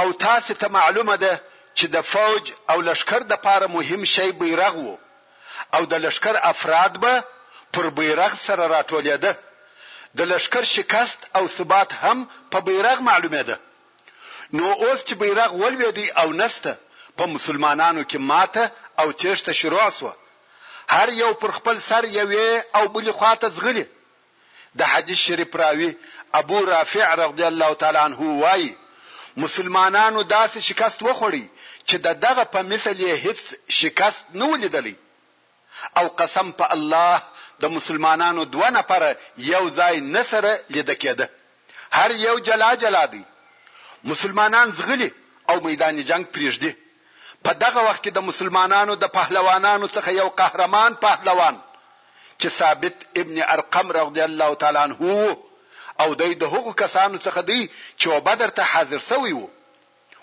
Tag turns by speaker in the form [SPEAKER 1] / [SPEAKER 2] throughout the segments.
[SPEAKER 1] او تاسو ته معلومه ده چې د فوج او لښکر دپاره مهم شی بیرغ وو او د لښکر افراد به پر بیرغ سره راټولیده، د لښکر شکست او ثبات هم په بیرغ معلومیده، نو اوس چې بیرغ ولویدی او نسته، په مسلمانانو کې ماته او تیښته شروع شوه، هر یو پر خپل سر یوې او بلې خوا ته ځغلي. د حدیث شریف راوي ابو رافع رضی الله تعالی عنه وايي، مسلمانانو داسې شکست وخوړی چې د دغه په مثل یې هیڅ شکست نه و لیدلی او قسم په الله د مسلمانانو دوه نفره یو ځای نه سره لیده کېده. هر یو جلا جلا دی. مسلمانان ځغلي او میدان جنګ پریږدي. په دغه وخت کې د مسلمانانو د پهلوانانو څخه یو قهرمان پهلوان چې ثابت ابن ارقم رضی الله تعالی عنه و او دی د هغو کسانو څخه دی چې و بدر ته حاضر شوی و،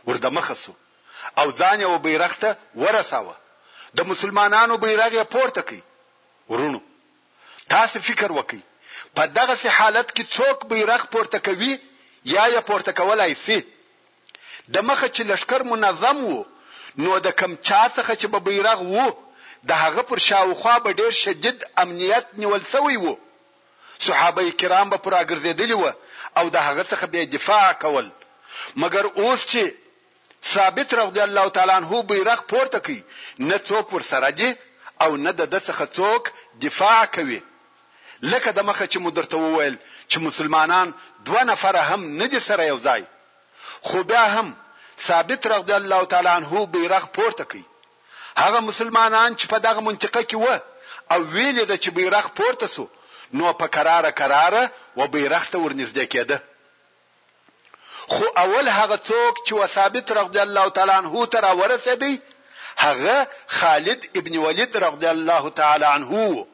[SPEAKER 1] ور دمخه شو او ځان یې و بیرغ ته ورساوه. د مسلمانانو بیرغ یې پورته کړ. وروڼو! تاسو فکر وکړئ په دغسې حالت کې څوک بیرغ پورته کوي یا یې پورته کولای شي؟ د مخه چې لښکر منظم و نو د کوم چا څخه چې به بیرغ و د هغه پر شاوخوا به ډیر شدید امنیت نیول شوی و. صحابه کرام به پراګرځیدلي و او د هغه څخه به یې دفاع کول مګر اوس چې ثابت رضی الله تعالی عنه بیرغ پورته کړي نه څوک ورسره دي او نه دده څخه څوک دفاع کوي لکه دمخه چې مو درته وویل چې مسلمانان دوه نفره هم نه دي سره یو ځای خو بیا هم ثابت رضی الله تعالی عنه بیرغ پورته کړي هغه مسلمانان چې په دغه منطقه کې وه او ویلې ده چې بیرغ پورته سو نو په کراره کراره و بیرغ ته ورنږدې کېده خو اول هغه څوک چې و ثابت رضی الله تعالی عنه ته راورسېدی هغه خالد ابن ولید رضی الله تعالی عنه و.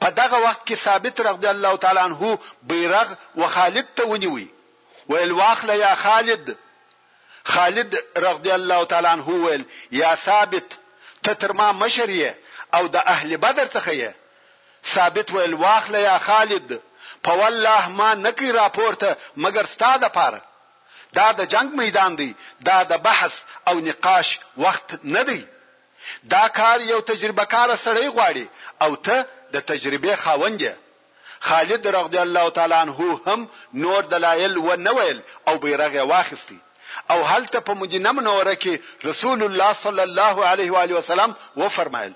[SPEAKER 1] په دغه وخت کې ثابت رضی الله تعالی عنه بیرغ و خالد ته ونیوی ویل واخله یا خالد خالد رضی الله تعالی عنه وویل، یا ثابت! ته تر ما مشر یې او د اهل بدر څخه یې. ثابت ویل، واخله یا خالد! په والله ما نه کړ راپورته مګر ستا لپاره. دا د جنګ میدان دی، دا د بحث او نقاش وخت نه دی. دا کار یو تجربه کاره سړی غواړي او ته د تجربې خاوند یې. خالد رضی الله تعالی عنه هم نور دلائل و نه ویل او بیرغ یې واخیست او هلته په مدینه منوره کې رسول الله صلی الله علیه و آله وسلم و فرمایل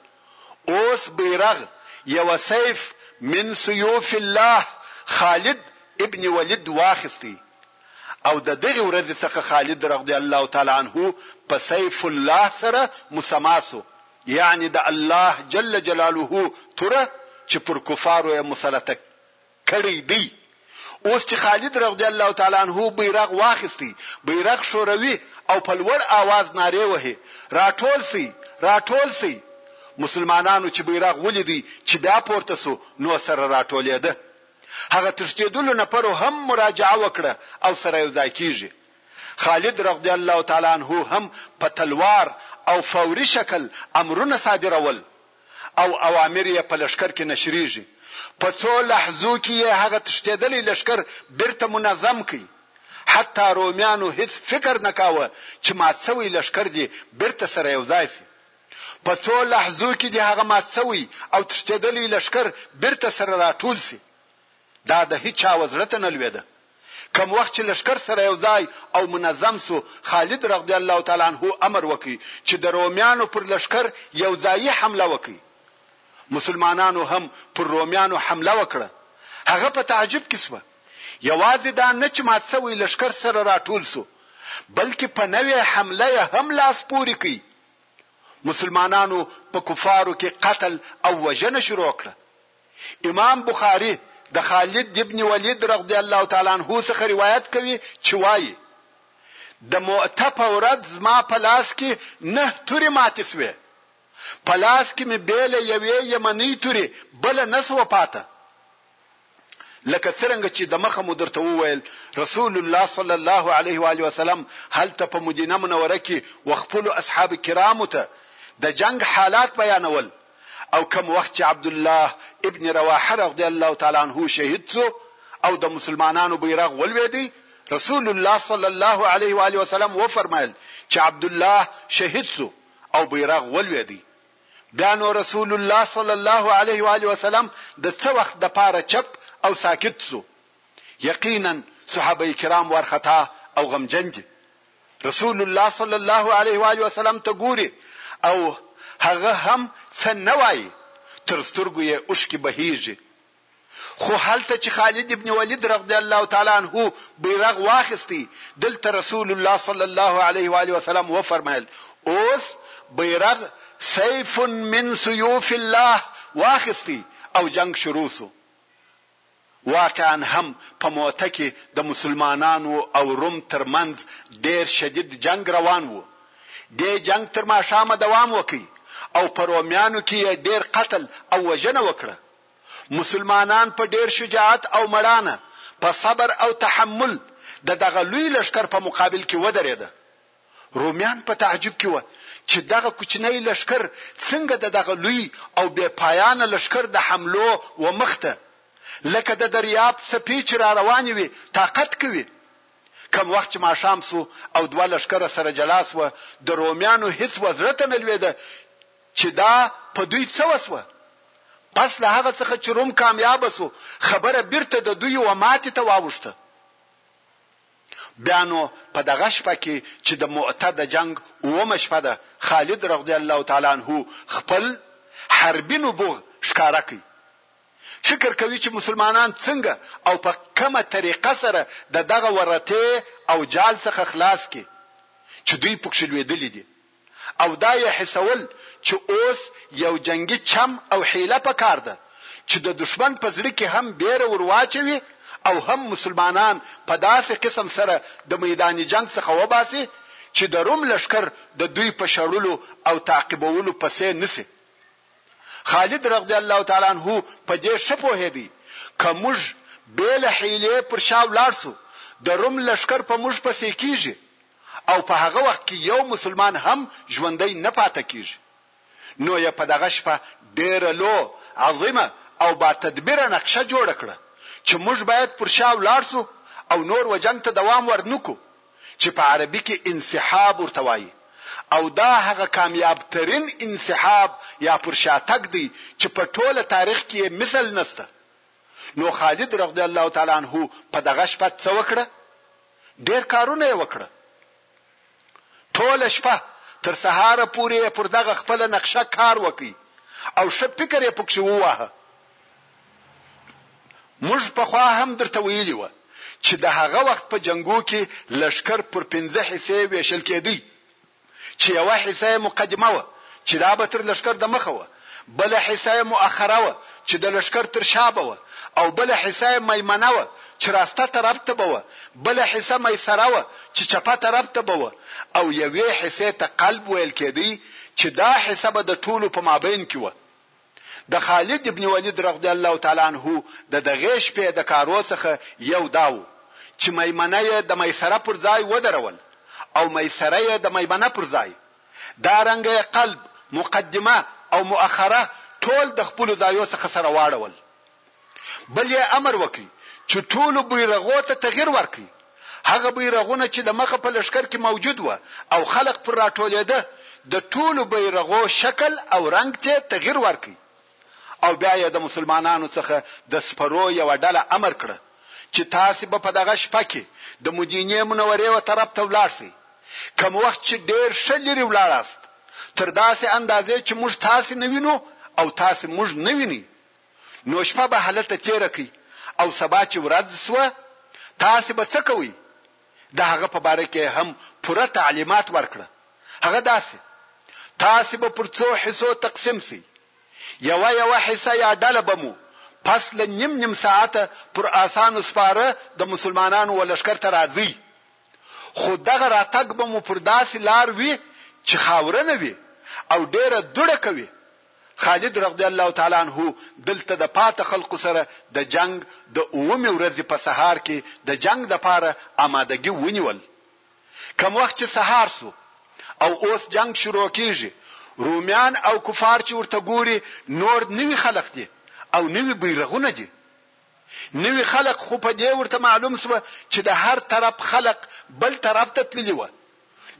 [SPEAKER 1] اوس بیرغ یو سیف من سیوف الله خالد ابن ولید واخیستی او د دغه ورځې څخه خالد رضی الله تعالی عنه په سیف الله سره مسما سو یعنی د الله جل جلاله توره چې پر کفارو یې مسلطه کړی دی اوس چې خالد رضی الله تعالی عنه بیرغ واخیستی بیرغ ښوروي او په لوړ آواز نارې وهي راټول سي راټول سي مسلمانانو چې بیرغ ولیدی چې بیا پورته سو نو سره راټولېده هغه تښتېدلو نفرو هم مراجعه وکړه او سره یو ځای کیږي خالد رضی الله تعالی عنه هم په تلوار او فوري شکل امرونه صادرول او اوامر یې په لښکر کې نشریږي، په څو لحظو کې یې هغه تښتېدلی لښکر بیرته منظم کړ، حتی رومیانو هیڅ فکر نه کاوه چې مات شوی لښکر دې بیرته سره یو ځای شي، په څو لحظو کې دې هغه مات شوی او تښتېدلی لښکر بیرته سره راټول شي. دا د هیچا و زړه ته نه لویده. کوم وخت چې لښکر سره یو ځای او منظم شو، خالد رضی الله تعالی عنه امر وکړ چې د رومیانو پر لښکر یو ځایي حمله وکړئ. مسلمانانو هم پر رومیانو حمله وکړه. هغه په تعجب کې شوه. یوازې دا نه چې مات شوی لښکر سره راټول شو، بلکې په نوې حمله یې هم لاس پورې کړ. مسلمانانو په کفارو کې قتل او وژنه شروع کړه. امام بخاري د خالد ابن ولید رضی الله تعالی عنه څخه روایت کوي چې وايي، د مؤته په ورځ زما په لاس کې نهه تورې ماتې شوې، په لاس کې مې بې له یوې یمنۍ تورې بله نه شوه پاته، لکه څرنګه چې د مخه مو درته وویل رسول الله صلی الله علیه و آله وسلم هلته په مدینه منوره کې و خپلو اصحاب کرامو ته د جنګ حالات بیانول، او کوم وخت چې عبدالله ابن رواحه رضی الله تعالی عنه شهید شو او د مسلمانانو بیرغ ولوېدی رسول الله صلی الله علیه و آله وسلم و فرمایل چې عبد الله شهید شو او بیرغ ولوېدی بیا نو رسول الله صلی الله علیه و آله وسلم د څه وخت د پاره چپ او ساکت شو یقینا صحابه کرام ورخطا او غمجن دي رسول الله صلی الله علیه و آله وسلم ته ګوري او هغه هم څه نه وایي تر سترګو یې اوښکې بهیږي خو هلته چې خالد ابن ولید رضی الله تعالی عنه بیرغ واخیستی دلته رسول الله صلی الله علیه و علیه وسلم و فرمایل اوس بیرغ سیف من سیوف الله واخیستی او جنگ شروع سو واقعا هم په موته کې د مسلمانانو او روم تر منځ ډېر شدید جنګ روان و. دې جنګ تر ماښامه دوام وکړ او په رومیانو کې یې ډېر قتل او وژنه وکړه. مسلمانان په ډېر شجاعت او مړانه، په صبر او تحمل د دغه لوی لښکر په مقابل کې ودرېده. رومیان په تعجب کې وه چې دغه کوچنی لښکر څنګه د دغه لوی او بې پایانه لښکر د حملو و مخ ته لکه د دریاب څپې چې را روانې وي طاقت کوي. کوم وخت چې ماښام شو او دوه لښکره سره جلا شوه، د رومیانو هیڅ و زړه ته نه لوېده چې دا په دوی څه وشوه. پس له هغه څخه چې روم کامیابه شو، خبره بیرته د دوی و ماتې ته واوښته. بیا نو په دغه شپه کې چې د مؤته د جنګ اوومه شپه ده، خالد رغضی الله تعالی عنه خپل حربي نبوغ ښکاره کړ. فکر کوي چې مسلمانان څنګه او په کومه طریقه سره د دغه ورتې او جال څخه خلاص کړي چې دوی پکښې لوېدلي دي. او دا یې حسول چې اوس یو جنګي چم او حیله په کار ده چې د دښمن په زړه کې هم بیره ور واچوي او هم مسلمانان په داسې قسم سره د میدان جنګ څخه وباسي چې د روم لښکر د دوی په شړلو او تعقیبولو پسې نه شي. خالد رضی الله تعالی عنه په دې ښه پوهېدی که موږ بې له حیلې پر شا ولاړ شو د روم لښکر په موږ پسې کېږي، او په هغه وخت کې یو مسلمان هم ژوندی نه پاته کیږي نو یې په دغه شپه ډیره لو عظیمه او با تدبیره نقشه جوړه کړه چې موږ باید پر شا ولاړ شو او نور و جنګ ته دوام ور نه کړو چې په عربي کې انسحاب ورته وایي او دا هغه کامیاب ترین انسحاب یا پر شاتګ دی چې په ټوله تاریخ کې یې مثل نشته نو خالد رضی الله تعالی عنه په دغه شپه څه وکړه ډېر کارونه يې وکړه. ټوله شپه تر سهاره پورې يې پر دغه خپله نقشه کار وکړ او ښه فکر يې پکښې وواهه. موږ پخوا هم درته ويلي وه چې د هغه وخت په جنګو کې لښکر پر پنځه حصې وېشل کېدی. چې یوه حصه یې مقدمه وه چې دا به تر لښکر د مخه وه، بله حصه یې مؤخره وه چې د لښکر تر شا به وه او بله حصه یې میمنه وه چې راسته طرف ته به وه، بله حصه میسره وه چې چپه طرف ته به وه او یوې حصې ته قلب ویل کېدی چې دا حصه به د ټولو په مابین کې وه. د خالد ابن ولید رغضی الله تعالی عنه د دغې شپې د کارو څخه یو دا وو چي میمنه یې د میسره پر ځای ودرول او میسره یې د میمنه پر ځای دا رنګه یې قلب، مقدمه، او مؤخره ټول د خپلو ځایو څخه سره واړول. بل یې امر وکړ چې ټولو بیرغو ته تغیر ورکړي. هغه بیرغونه چې د مخه په لښکر کې موجود وه او خلق پر راټولېده د ټولو بیرغو شکل او رنګ تې تغیر ورکړ او بیا یې د مسلمانانو څخه د سپرو یوه ډله امر کړه چې تاسې به په دغه شپه کې د مدینې منورې و طرف ته ولاړ شئ کم وخت چې ډېر ښه لرې ولاړاست تر داسې اندازې چې موږ تاسې نه وینو او تاسې موږ نه وینئ نو شپه به هلته تېره کړئ او سبا چې ورځ شوه، تاسې به څه کوئ؟ د هغه په باره کې یې هم پوره تعلیمات ورکړه، هغه داسې، تاسې به پر څو حصو تقسیم شئ، یوه یوه حصه یا ډله به مو پس له نیم نیم ساعته پر آسانو سپاره د مسلمانانو و لښکر ته راځئ، خو دغه راتګ به مو پر داسې لار وي چې خاورنه وي او ډېره دوړه کوي، خالد رضی الله تعالی عنه دلته د پاته خلقو سره د جنګ د اوومې ورځې په سهار کې د جنګ لپاره امادګي ونيول، کوم وخت چې سهار شو او اوس جنګ شروع کيږي، روميان او کفار چې ورته ګوري نور نوي خلق دي او نوي بيرغونه دي، نوي خلق خو په دې ورته معلوم شوه چې د هر طرف خلق بل طرف ته تللي وه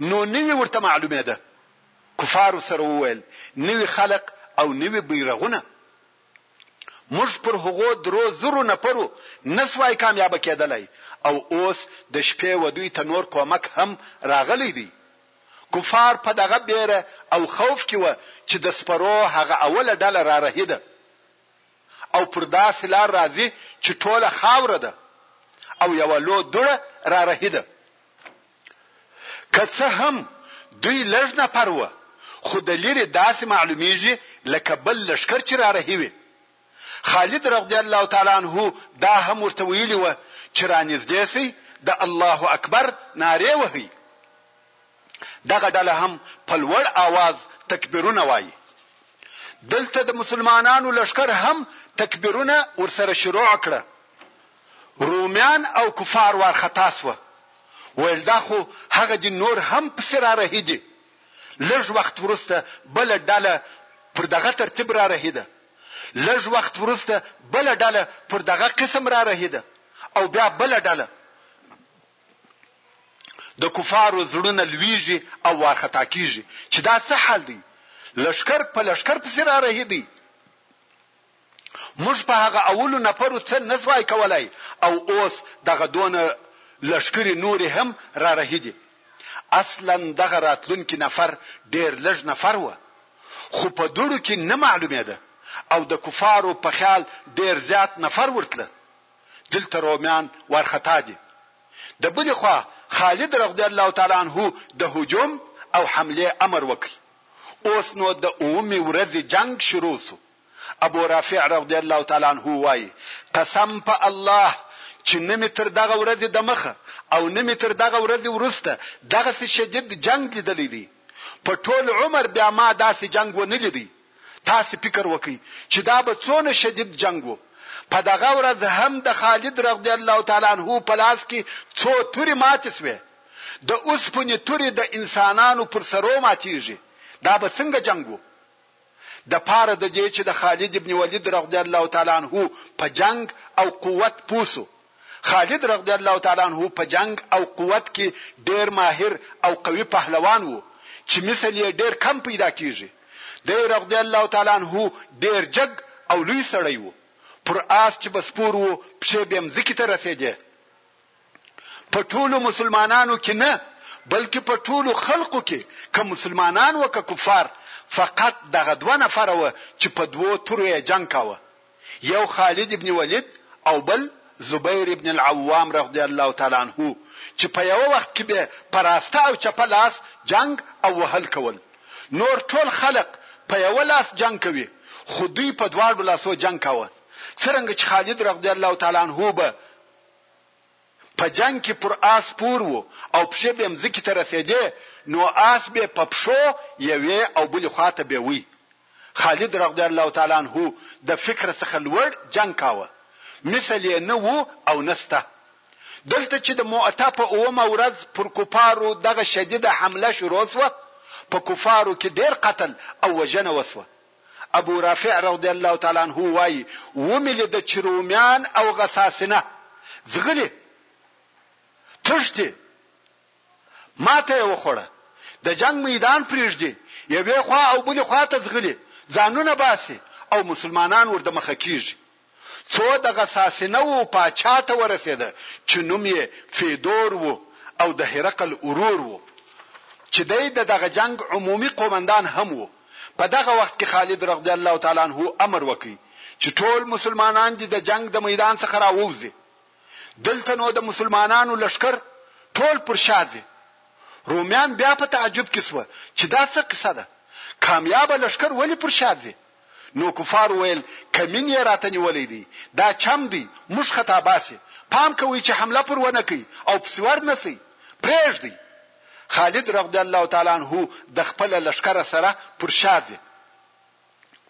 [SPEAKER 1] نو نوي ورته معلومېده، کفارو سره وویل، نوي خلق او نوي بیرغونه موږ پر هغو درو زرو نفرو نه شوای کامیابه کېدلای او اوس د شپې و دوی ته نور کومک هم راغلی دی. کفار په دغه بېره او خوف کې وه چې د سپرو هغه اوله ډله رارهي ده او پر داسې لار راځي چې ټوله خاوره ده او یوه لو دوړه رارهي ده. که څه هم دوی لږ نفر وه خو د لیرې داسې معلومیږي لکه بل لښکر چې رارهي وي. خالد رضی الله تعالی عنه دا هم ورته ویلي وه چې رانږدې شئ د الله اکبر نارې وهئ. دغه ډله هم په لوړ آواز تکبیرونه وایي. دلته د مسلمانانو لښکر هم تکبیرونه ورسره شروع کړه. رومیان او کفار وارخطا شوه، ویل دا خو هغه دي نور هم پسې رارهي دي. لږ وخت وروسته بله ډله پر دغه ترتیب رارهي ده، لږ وخت وروسته بله ډله پر دغه قسم رارهي ده او بیا بله ډله. د کفارو زړونه لویږي او وارخطا کیږي چې دا څه حال دی، لښکر په لښکر پسې رارهي دی. موږ په هغه اولو نفرو څه نه سوای کولای او اوس دغه دونه لښکري نوري هم را رهي دي. اصلا دغه راتلونکي نفر ډېر لږ نفر وه خو په دوړو کي نه معلومېده او د کفارو په خیال ډېر زیات نفر ورتله. دلته رومیان وارخطا دي. د بلي خوا خالد رغدی الله تعالی عنه د هجوم او حملې امر وکړ. اوس نو د اوومي ورځي جنګ شروع سو. ابو رافع رضی الله تعالی عنه وايي، قسم په الله چې نه مې تر دغه ورځې دمخه او نه مې تر دغه ورځې وروسته دغسې شدید جنګ لیدلی دی، په ټول عمر بیا ما داسې جنګ ونه لیدی، تاسې فکر وکړئ چې دا به څونه شدید جنګ وو، په دغه ورځ هم د خالد رضی الله تعالی عنه په لاس کې څو تورې ماتې شوې، د اوسپنې تورې د انسانانو پر سرو ماتیږي، دا به څنګه جنګ وو؟ د پاره د دې چې د خالد ابن ولید رضی الله تعالی عنه په جنګ او قوت پوه شو. خالد رضی الله تعالی عنه په جنګ او قوت کې ډېر ماهر او قوي پهلوان وو چې مثل یې ډېر کم پیدا کېږي. دی رضی الله تعالی عنه ډېر جګ او لوی سړی وو. پر آس چې به سپور وو، پښې بې مځکې ته رسېدې. په ټولو مسلمانانو کې نه بلکې په ټولو خلقو کې که مسلمانان و که کفار فقط دغه دوه نفره و چې په دوو تورو یې جنګ کاوه یو خالد ابن ولید او بل زبیر ابن العوام رضی الله تعالی عنه چې په یو وخت کې به په راسته او چپه لاس جنگ او وهل کول نور ټول خلق په یو لاس جنگ کوي خو دوی په دواړو لاسو جنگ کاوه څرنګه چې خالد رضی الله تعالی عنه به په جنګ کې پر آس سپور و او پښې بې مځکې ته رسېدې نو آس بې په پښو یوې او بلې خوا ته بېوی. خالد رضی الله تعالی عنه د فکر څخه لوړ جنګ کاوه. مثل یې نه و او نه شته. دلته چې د مؤته په اوومه ورځ پر کفارو دغه شدیده حمله شروع شوه، په کفارو کې ډېر قتل او وژنه وشوه. ابو رافع رضی الله تعالی عنه وايي، ومې ليده چې روميان او غساسنه ځغلي، تښتي، ماته يې وخوړه، د جنګ ميدان پرېږدي، يوې خوا او بلې خوا ته ځغلي، ځانونه باسي او مسلمانان وردمخه کېږي. څو د غساسنه وو پاچا ته ورسېده چې نوم یې فیدور وو او د هرقل ورور وو چې دی د دغه جنګ عمومي قومندان هم وو. په دغه وخت کې خالد رضی الله تعالی عنه امر وکړ چې ټول مسلمانان دې د جنګ د میدان څخه راووځي. دلته نو د مسلمانانو لښکر ټول پر شا ځي. رومیان بیا په تعجب کې شوه چې دا څه قصه ده؟ کامیابه لښکر ولې پر شا ځي؟ نو کفارو ویل، کمین یې راته نیولی دی، دا چم دی، موږ خطا باسي، پام کوئ چې حمله پر ونه کړئ او پسې ور نه شئ، پرېږدئ. خالد رضی الله تعالی عنه د خپله لښکره سره پر شا ځي.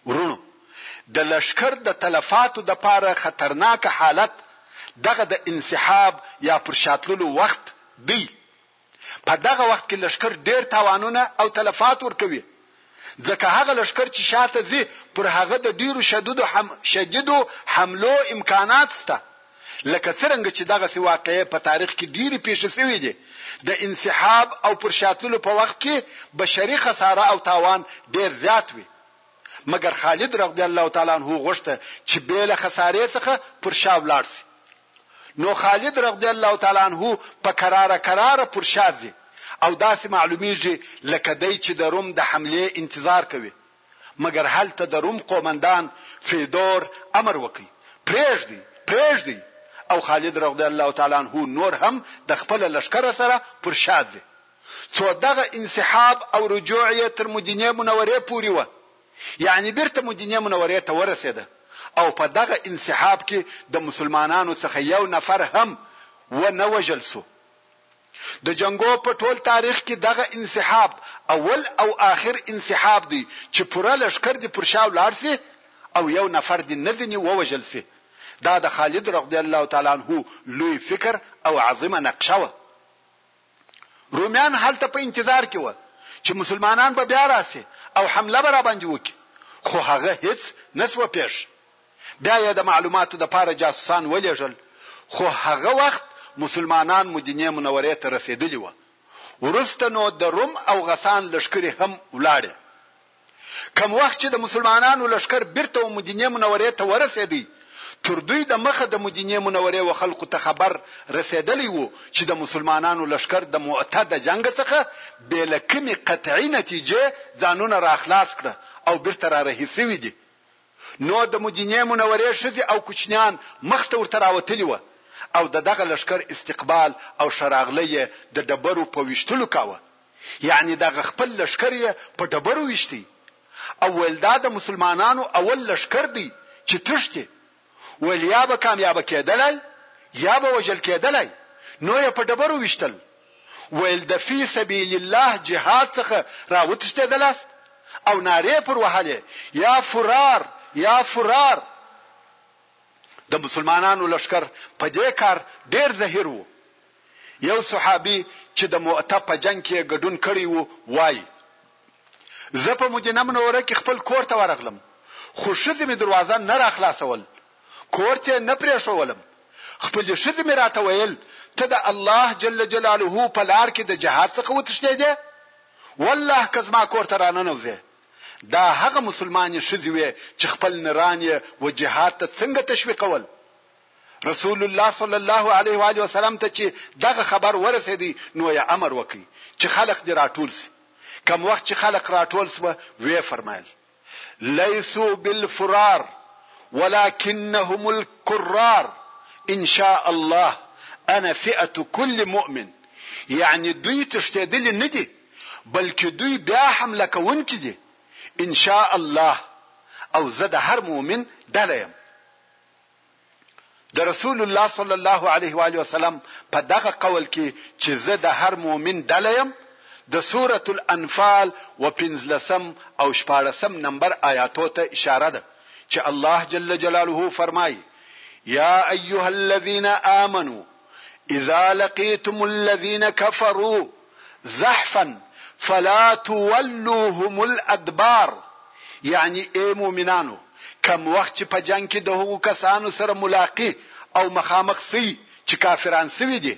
[SPEAKER 1] وروڼو! د لښکر د تلفاتو دپاره خطرناک حالت دغه د انسحاب یا پر شا تللو وخت دی. په دغه وخت کې لښکر ډېر تاوانونه او تلفات ورکوي، ځکه هغه لښکر چې شا ته ځي پر هغه د ډېرو شدودو حم شدیدو حملو امکانات شته، لکه څرنګه چې دغسې واقعې په تاریخ کې ډېرې پېښې شوې دي، د انسحاب او پر شا تللو په وخت کې بشري خساره او تاوان ډېر زیات وي. مګر خالد رضی الله تعالی عنه غوښته چې بې له خسارې څخه پر شا ولاړ شي نو خالد رضی الله تعالی عنه په کراره کراره پر شا ځي او داسې معلومیږي لکه دی چې د روم د حملې انتظار کوي مګر هلته د روم قومندان فیدور امر وکړي پرېږدي پرېږدي او خالد رضی الله تعالی عنه نور هم د خپل لشکره سره پر شا ځي څو دغه انسحاب او رجوع یې تر مدینې منورې پورې وه، یعنې بیرته مدینې منورې ته ورسېده او په دغه انسحاب کې د مسلمانانو څخه یو نفر هم و نه وژل شو. د جنګو په ټول تاریخ کې دغه انسحاب اول او آخر انسحاب دی چې پوره لښکر دې پر شا ولاړ شي او یو نفر دې نه ځینې ووژل شي. دا د خالد رضی الله تعالی عنه لوی فکر او عظیمه نقشه وه. رومیان هلته په انتظار کې وه چې مسلمانان به بیا راسي او حمله به راباندې وکړي خو هغه هیڅ نسوه پیښ بیا یې د معلوماتو د پاره جاسوسان ولېږل خو هغه وخت مسلمانان مدینې منورې ته رسېدلي وه وروسته نو د روم او غسان لښکرې هم ولاړې کوم وخت چې د مسلمانانو لښکر بیرته و مدینې منورې ته ورسېدی تر دوی د مخه د مدینې منورې و خلکو ته خبر رسېدلی و چې د مسلمانانو لښکر د مؤته د جنګ څخه بې له کومې قطعي نتیجې ځانونه را خلاص کړه او بیرته را رهي شوي دي نو د مدینې منورې ښځې او کوچنیان مخ ته ورته راوتلي وه او د دغه لښکر استقبال او ښه راغلی یې د ډبرو په ویشتلو کاوه یعنې دغه خپل لښکر یې په ډبرو ویشتی او ویل دا د مسلمانانو اول لښکر دی چې تښتي، ویل یا به کامیابه کیدلای یا به وژل کیدلای، نو یې په ډبرو ویشتل، ویل د فی سبیل الله جهاد څخه را وتښتیدلاست او نارې پر وهلې یا فرار یا فرار. د مسلمانانو لښکر په دې کار ډیر زهیر وو یو صحابي چې د مؤته په جنګ کې یې ګډون کړی و، وايي، زه په مدینه منوره کې خپل کور ته ورغلم، خو ښځې مې دروازه نه راخلاصول، کور تې نه پرېښولم، خپلې ښځې مې راته ویل، ته د الله جل جلاله په لار کې د جهاد څخه وتښتېدې؟ والله که زما کور ته راننوځې. دا هغه مسلمانې ښځې وې چې خپل نران یې و جهاد ته څنګه تشویقول؟ رسول الله صلی الله علیه و آله وسلم ته چې دغه خبر ورسېدی نو یې امر وکړ چې خلق دې راټول شي. کوم وخت چې خلق راټول شوه ویې فرمایل، لیسو بالفرار ولکنهم الکرار ان شاء الله انا فئة کل مؤمن یعنی دوی تښتېدلي نه دي بلکې دوی بیا حمله کوونکي دي ان شاء الله او زه د هر مؤمن ډله یم. د رسول الله صلی الله علیه و آله وسلم په دغه قول کې چې زه د هر مؤمن ډله یم د سورة الانفال و پنځلسم او شپاړسم نمبر آیاتو ته اشاره ده چې الله جل جلاله فرمایي یا ایها الذین آمنو اذا لقیتم الذین کفروا زحفا فلا تولوهم الادبار، یعنی ای مؤمنانو! کوم وخت چې په جنګ کې د هغو کسانو سره ملاقي او مخامخ شئ چې کافران شوي دي،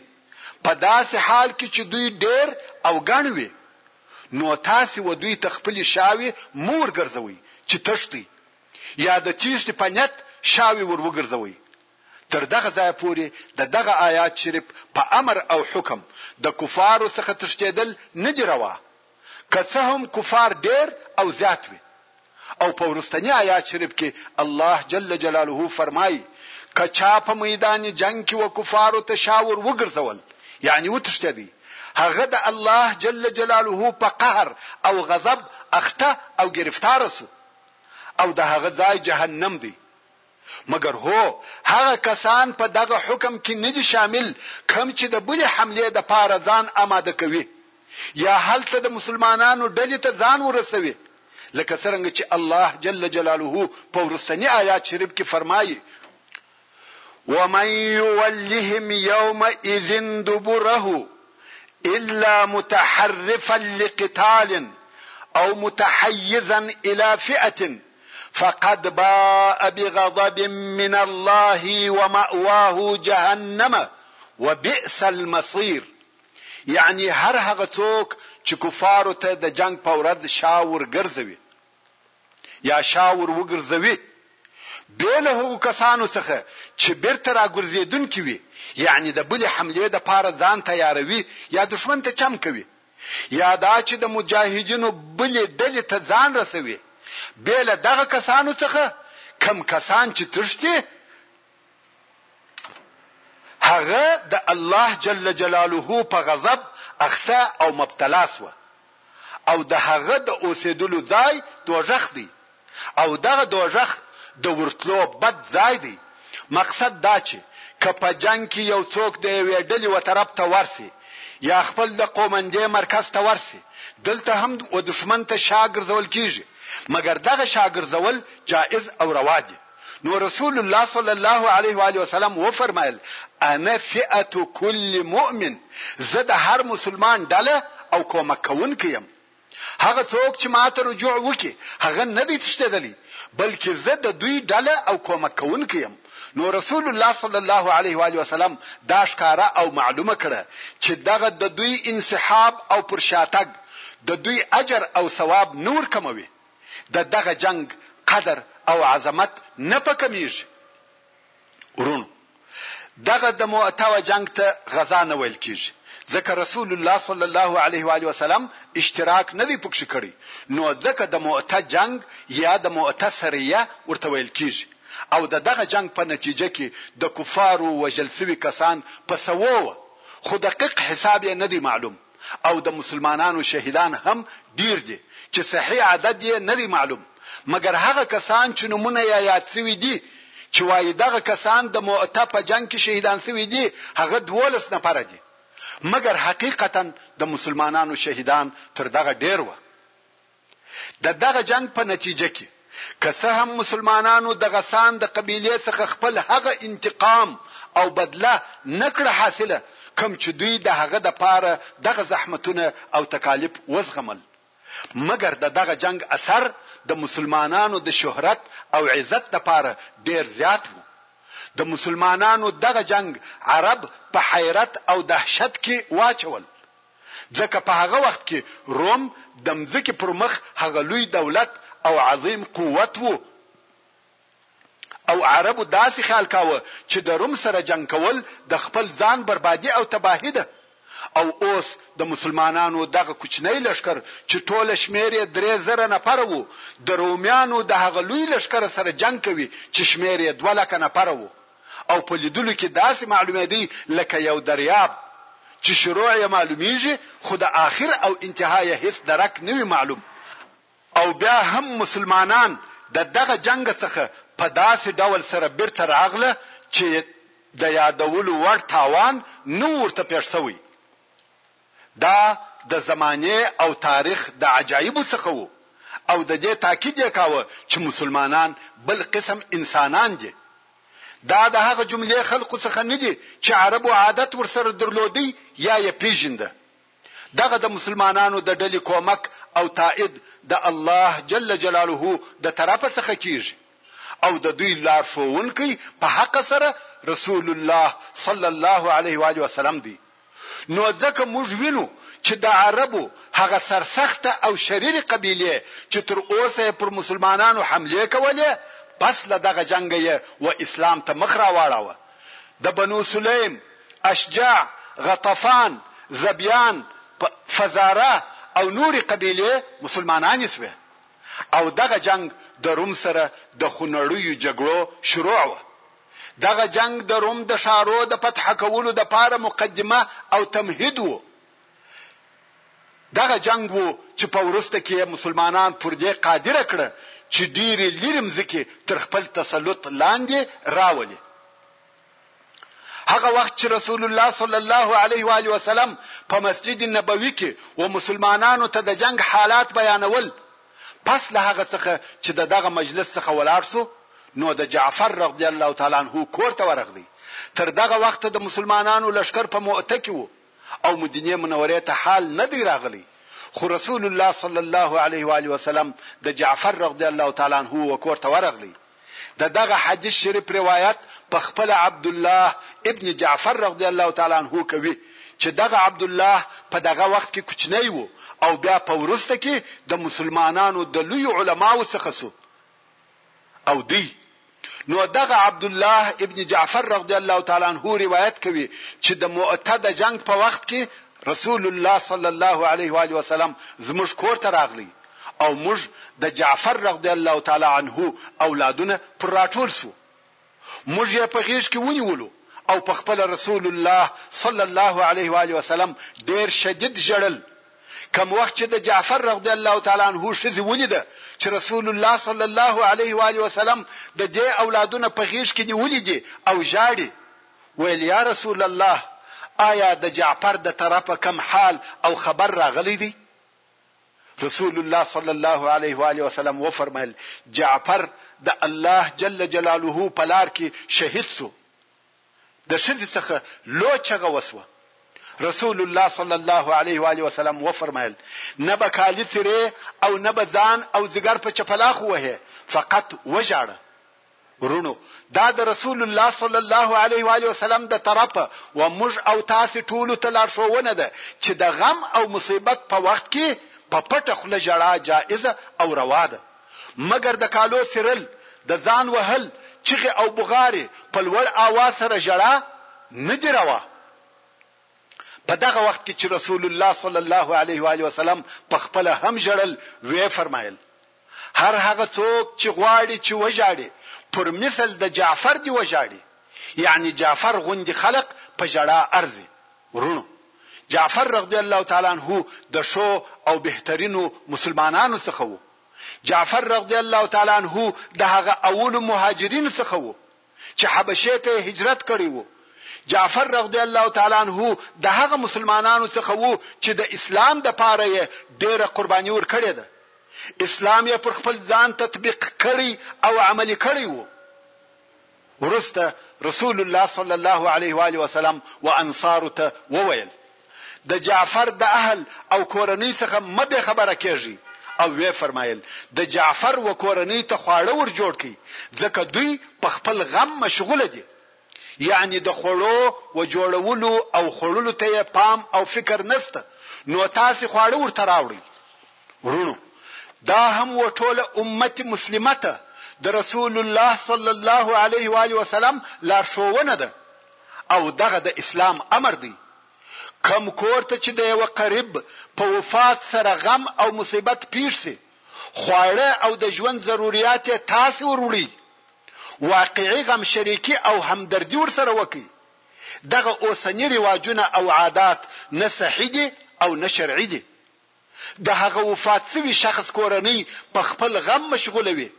[SPEAKER 1] په داسې حال کې چې دوی ډېر او ګڼ وي، نو تاسې و دوی ته خپلې شاوې مه ورګرځوئ چې تښتي، یا د تېښتې په نیت شاوې ور وګرځوئ، تر دغه ځایه پورې د دغه آیات شریف په امر او حکم د کفارو څخه تښتېدل نه دي روا، که څه هم کفار ډېر او زیات وي. او په وروستني آیات شریف کې الله جل جلاله فرمایي، که چا په میدان جنګ کې و کفارو ته شا ور وګرځول، یعنې وتښتېدی، هغه د الله جل جلاله په قهر او غضب اخته او ګرفتار شو. او د هغه ځای جهنم دی. مګر هو هغه کسان په دغه حکم کې نه دي شامل کوم چې د بلې حملې لپاره ځان اماده کوي یا هلته د مسلمانانو ډلې ته ځان ورسوي لکه څرنګه چې الله جل جلاله په وروستني آیات شریف کې فرمایي ومن يولهم يومئذ دبره الا متحرفا لقتال او متحيزا الى فئه فقد باء بغضب من الله ومأواه جهنم وبئس المصير یعنی هر هغه څوک چې کفارو ته د جنگ په ورځ شا ورګرځوي یا شا ور وګرځوي به له هغو کسانو څخه چې بیرته راګرځېدونکي وي یعنی د بلې حملې د پاره ځان تیاروي یا دشمن ته چم کوي یا دا چې د مجاهدینو بلې ډلې ته ځان رسوي، بې له دغه کسانو څخه کوم کسان چې تښتي، هغه د الله جل جلاله په غضب اخته او مبتلا شوه او د هغه د اوسېدلو ځای دوږخ دی، او دغه دوژخ د ورتلو بد ځای دی مقصد دا چی که په جنګ کی یو څوک د یوې ډلی وطرف ته ورسی یا خپل د قومندې مرکز ته ورسی دلته هم ودښمن ته شا ګرځول کیږی مګر دغه شا ګرځول جائز او روا دی نو رسول الله صلی الله علیه و آله وسلم وفرمایل انا فئة کل مؤمن زه د هر مسلمان ډله او کومک کوونکی یم هغه څوک چې ما ته رجوع وکړي هغه نه دی تښتېدلی بلکې زه د دوی ډله او کومک کوونکی یم نو رسول الله صلی الله علیه و وسلم دا ښکاره او معلومه کړه چې دغه د دوی انسحاب او پر شاتګ د دوی اجر او ثواب نور کموي د دغه جنگ قدر او عظمت نه پکميږي ورونو! دغه د مؤته وه جنګ ته غزا نه ویل کیږي ځکه رسول الله صلی الله علیه و آله وسلم اشتراک نه دی پکښې کړی نو ځکه د مؤته جنګ یا د مؤته سریه ورته ویل کیږي او د دغه جنګ په نتیجه کې د کفارو وژل شوي کسان په سوو وه خو دقیق حساب یې نه دی معلوم. او د مسلمانانو شهیدان هم ډیر دي چې صحیح عدد یې نه دی معلوم مګر هغه کسان چې نومونه یې یاد شوي دي چې وایي دغه کسان د مؤته په جنګ کې شهیدان شوي دي هغه دولس نفره دي مګر حقیقتا د مسلمانانو شهیدان تر دغه ډیر وه د دغه جنګ په نتیجه کې که څه هم مسلمانانو د غسان د قبیلې څخه خپل هغه انتقام او بدله نه کړه حاصله کوم چې دوی د هغه د پاره دغه زحمتونه او تکالیف وزغمل مګر د دغه جنګ اثر د مسلمانانو د شهرت او عزت د پاره ډیر زیات وو د مسلمانانو دغه جنګ عرب په حیرت او دهشت کې واچول ځکه په هغه وخت کې روم د مځکې پر مخ هغه لوی دولت او عظیم قوت و او عربو داسې خیال کاوه چې د روم سره جنګ کول د خپل ځان بربادي او تباهي ده او اوس د مسلمانانو دغه کوچنی لښکر چې ټوله شمېر یې درې زره نفره و د رومیانو د هغه لوی لښکر سره جنګ کوي چې شمېر یې دوه لکه نفره و. او په لیدلو کې داسې معلومېدی لکه یو دریاب چې شروع یې معلومېږي خو د آخر او انتها یې هېڅ درک نه وي معلوم او بیا هم مسلمانان د دغه جنګ څخه په داسې ډول سره بیرته راغله چې د یادولو وړ تاوان نه و ورته پېښ شوی. دا د زمانې او تاریخ د عجایبو څخه وو او د دې تاکید یې کاوه چې مسلمانان بل قسم انسانان دي. دا د هغه جملې خلقو څخه نه دي چې عربو عادت ورسره درلودی یا یې پیژنده. دغه د مسلمانانو د ډلې کومک او تائید د الله جل جلاله د طرفه څخه کیږي او د دوی لارښوونکی په حقه سره رسول الله صلی الله علیه وآله وسلم دی نو ځکه موږ وینو چې د عربو هغه سرسخته او شریرې قبیلې چې تر اوسه یې پر مسلمانانو حملې کولې پس له دغه جنګه یې و اسلام ته مخ راواړاوه د بنو سلیم، اشجع، غطفان، ذبیان، فزاره او نورې قبیلې مسلمانانې شوې او دغه جنګ د روم سره د خونړیو جګړو شروع وه. دغه جنګ د روم د ښارو د فتح کولو د پاره مقدمه او تمهید وو. دغه جنګ وو چې په وروسته کې یې مسلمانان پر دې قادر کړه چې ډېرې لیرې مځکې تر خپل تسلط لاندې راولي. هغه وخت چې رسول الله صلی الله علیه و آله وسلم په مسجد نبوي کې و مسلمانانو ته د جنګ حالات بیانول، پس له هغه څخه چې د دغه مجلس څخه ولاړ شو نو د جعفر رضی الله تعالی عنه کور ته ورغلی تر دغه وخته د مسلمانانو لښکر په مؤته کې وو او مدینې منورې ته حال نه دی راغلی خو رسول الله صلی الله علیه و آله وسلم د جعفر رضی الله تعالی عنه کور ته ورغلی د دغه حديث شريف روايت په خپله عبدالله ابن جعفر رضي الله تعالی عنه کوي چې دغه عبدالله په دغه وخت کې کوچنی و او بيا په وروسته کې د مسلمانانو د لويو علماوو څخه شو او دوی نو دغه عبدالله ابن جعفر رضي الله تعالی عنه روايت کوي چې د مؤته د جنګ په وخت کې رسول الله صلی الله علیه و آله وسلم زموږ کور ته راغلی او موږ د جعفر رضی الله تعالی عنه اولادونه پر راټول شو موږ یې په غیږ کې ونیولو او په خپل رسول الله صلی الله علیه و آله وسلم ډیر شدید جړل کم وخت چې د جعفر رضی الله تعالی عنه شذ ولیده چې رسول الله صلی الله علیه و آله وسلم د دې اولادونه په غیږ کې نیولې دي او ژاړي ویل، یا رسول الله! آیا د جعفر د طرفه کوم حال او خبر راغلی دی؟ رسول الله صلی الله علیه و آله وسلم وفرمایل، جعفر د الله جل جلاله په لار کې شهید شو. د ښځې څخه لو چغه وشوه. رسول الله صلی الله علیه و آله وسلم وفرمایل، نه به کالي څیرې او نه به ځان او ځیګر په چپلاخو وهې، فقط وژاړه. وروڼو دا د رسول الله صلی الله علیه و آله وسلم د طرفه و موږ او تاسې ټولو ته لارښوونه ده چې د غم او مصیبت په وخت کې په پټه خوله ژړا جائزه او روا ده مګر د کالو څیرل، د ځان وهل، چیغې او بغارې، په لوړ آواز سره ژړا نه دي روا. په دغه وخت کې چې رسول الله صلی الله علیه و آله وسلم په خپله هم ژړل ویې فرمایل. هر هغه څوک چې غواړي چې وژاړي پر مثل د جعفر دې وژاړي یعنې جعفر غوندې خلق په ژړا ارزي وروڼو جعفر رضی الله تعالی عنه د ښو او بهترینو مسلمانانو څخه وو جعفر رضی الله تعالی عنه د هغه اولو مهاجرینو څخه وو چې حبشې ته یې هجرت کړی وو، جعفر رضی الله تعالی عنه د هغه مسلمانانو څخه وو چې د اسلام دپاره یې ډېره قرباني ورکړې ده، اسلام یې پر خپل ځان تطبیق کړی او عملي کړی وو. وروسته رسول الله صلی الله علیه وآله وسلم و انصارو ته وویل. د جعفر د اهل او کورنۍ څخه مه بې خبره کېږئ او ویې فرمایل، د جعفر و کورنۍ ته خواړه ور جوړ کړئ ځکه دوی په خپل غم مشغوله دي. یعنې د خوړو و جوړولو او خوړلو ته یې پام او فکر نشته نو تاسې خواړه ورته راوړئ. وروڼو! دا هم و ټوله امت مسلمه ته د رسول الله صلی الله علیه و آله وسلم لارښوونه ده. او دغه د اسلام امر دی، کوم کور ته چې د یوه قریب په وفات سره غم او مصیبت پېښ شي، خواړه او د ژوند ضروریات یې تاسې ور وړئ، واقعي غم شریکي او همدردي ورسره وکړئ، دغه اوسني رواجونه او عادات نه صحیح دي او نه شرعي دي. د هغه وفات شوي شخص کورنۍ په خپل غم مشغوله وي،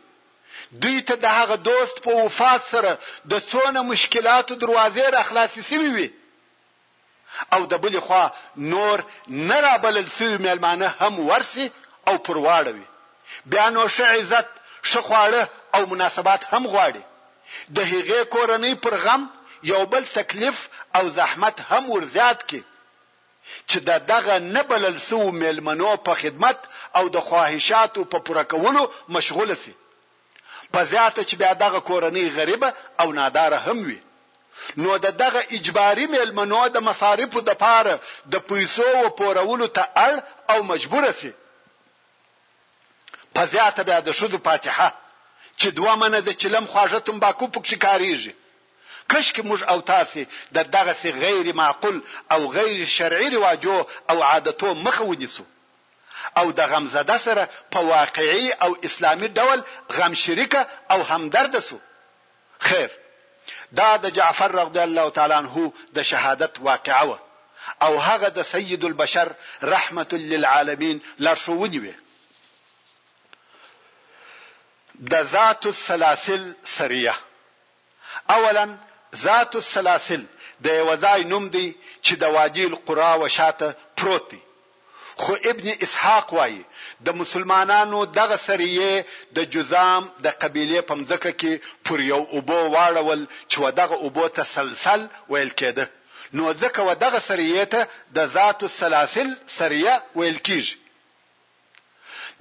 [SPEAKER 1] دوی ته د هغه دوست په وفات سره د څونه مشکلاتو دروازې راخلاصې شوي وي او د بلې خوا نور نه رابلل شوي مېلمانه هم ورشي او پر واړه وي، بیا نو ښه عزت، ښه خواړه او مناسبات هم غواړي، د هغې کورنۍ پر غم یو بل تکلیف او زحمت هم ورزیات کړي. چې د دغه نه بلل شوو مېلمنو په خدمت او د خواهشاتو په پوره کولو مشغوله شي، په زیاته چې بیا دغه کورنۍ غریبه او ناداره هم وي، نو د دغه اجباري مېلمنو د مصارفو لپاره د پیسو و پورولو ته اړ او مجبوره شي. په زیاته بیا د ښځو فاتحه چې دوه منه د چلم خواږه تمباکو پکښې کارېږي. کشکې موږ او تاسې د دغسې غیر معقول او غیر شرعي رواجو او عادتو مخه ونیسو او د غمزده سره په واقعي او اسلامي ډول غم شریکه او همدرده شو. خیر دا د جعفر رغضی الله تعالی عنه د شهادت واقعه وه او هغه د سید البشر رحمت للعالمین لارښوونې وې. د ذات السلاسل سریه اولا ذات السلاسل د یوه ځای نوم دی چې د وادي القرا و شاته پروت دی. خو ابن اسحاق وايي، د مسلمانانو دغه سريې د جذام د قبيلې په مځکه کې پر يو اوبو واړول چې و دغه اوبو ته سلسل ويل کېده، نو ځکه و دغه سريې ته د ذات السلاسل سريه ويل کېږي.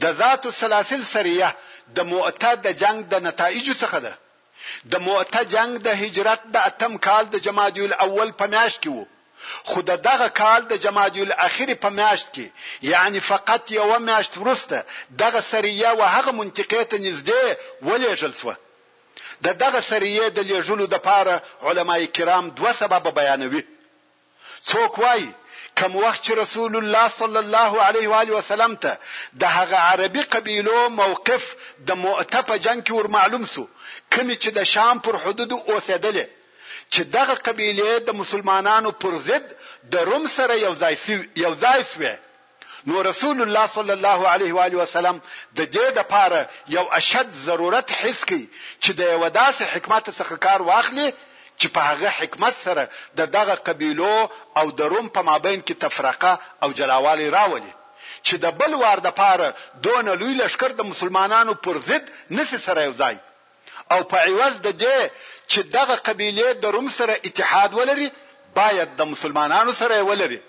[SPEAKER 1] د ذات السلاسل سريه د مؤته د جنګ د نتائجو څخه ده. د مؤته جنګ د هجرت د اتم کال د جمادی الاول په میاشت کې وو، خو د دغه کال د جمادی الاخرې په میاشت کې یعنې فقط یوه میاشت وروسته دغه سریه و هغه منطقې ته نږدې ولېږل شوه. د دغه سریې د لېږلو دپاره علماء کرام دوه سببه بیانوي، څوک وايي کوم وخت چې رسول الله صلی الله علیه و آله وسلم ته د هغه عربي قبیلو موقف د مؤته په جنګ کې ورمعلوم شو کومې چې د شام پر حدودو اوسېدلې چې دغه قبیلې د مسلمانانو پر ضد د روم سره یو ځای شوې نو رسول الله صلی الله علیه و آله وسلم د دې د پاره یو اشد ضرورت حس کړي چې د یو داسې حکمت څخه کار واخلي چې په هغه حکمت سره د دغه قبیلو او د روم په مابین کې تفرقه او جلاوالی راولي چې د بل وار د پاره دونه لوی لشکر د مسلمانانو پر ضد نسی سره یو ځای او په عوض د دې چې دغه قبیلې د روم سره اتحاد ولري باید د مسلمانانو سره یې ولري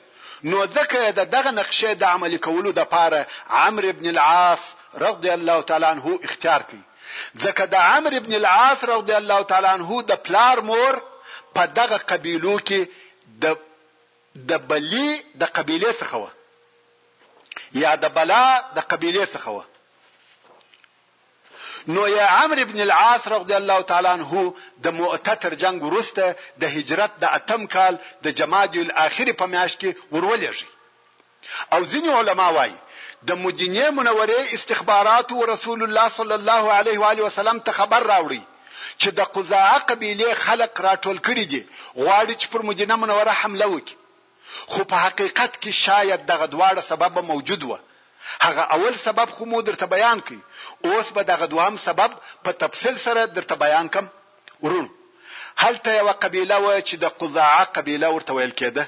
[SPEAKER 1] نو ځکه یې د دغه نقشې د عملي کولو د پاره عمرو ابن العاص رضی الله تعالی عنه اختیار کړ ځکه د عمرو ابن العاص رضی الله تعالی عنه د پلار مور په دغه قبیلو کې د د بلی د قبیلې څخه و یا د بلا د قبیلې څخه و نو يې عمرو بن العاص رضي الله تعالی عنه د مؤته تر جنګ وروسته د هجرت د اتم کال د جمادی الاخرې په میاشت کې ورولېږي او ځینې علما وايي د مدینې منورې استخبارات و رسول الله صلی الله علیه و علیه وسلم ته خبر راوړي چې د قزاعه قبیله خلق راټول کړي دي غواړي چې پر مدینه منوره حمله وکړي خو په حقیقت کې شاید دغه دواړه سبب موجود وه هغه اول سبب خو مو درته بیان کړ اوس به دغه دوهم سبب په تفصیل سره درته بیان کړم ورونو هلته یوه قبیله وه چې د قضاعه قبیله ورته ویل کېده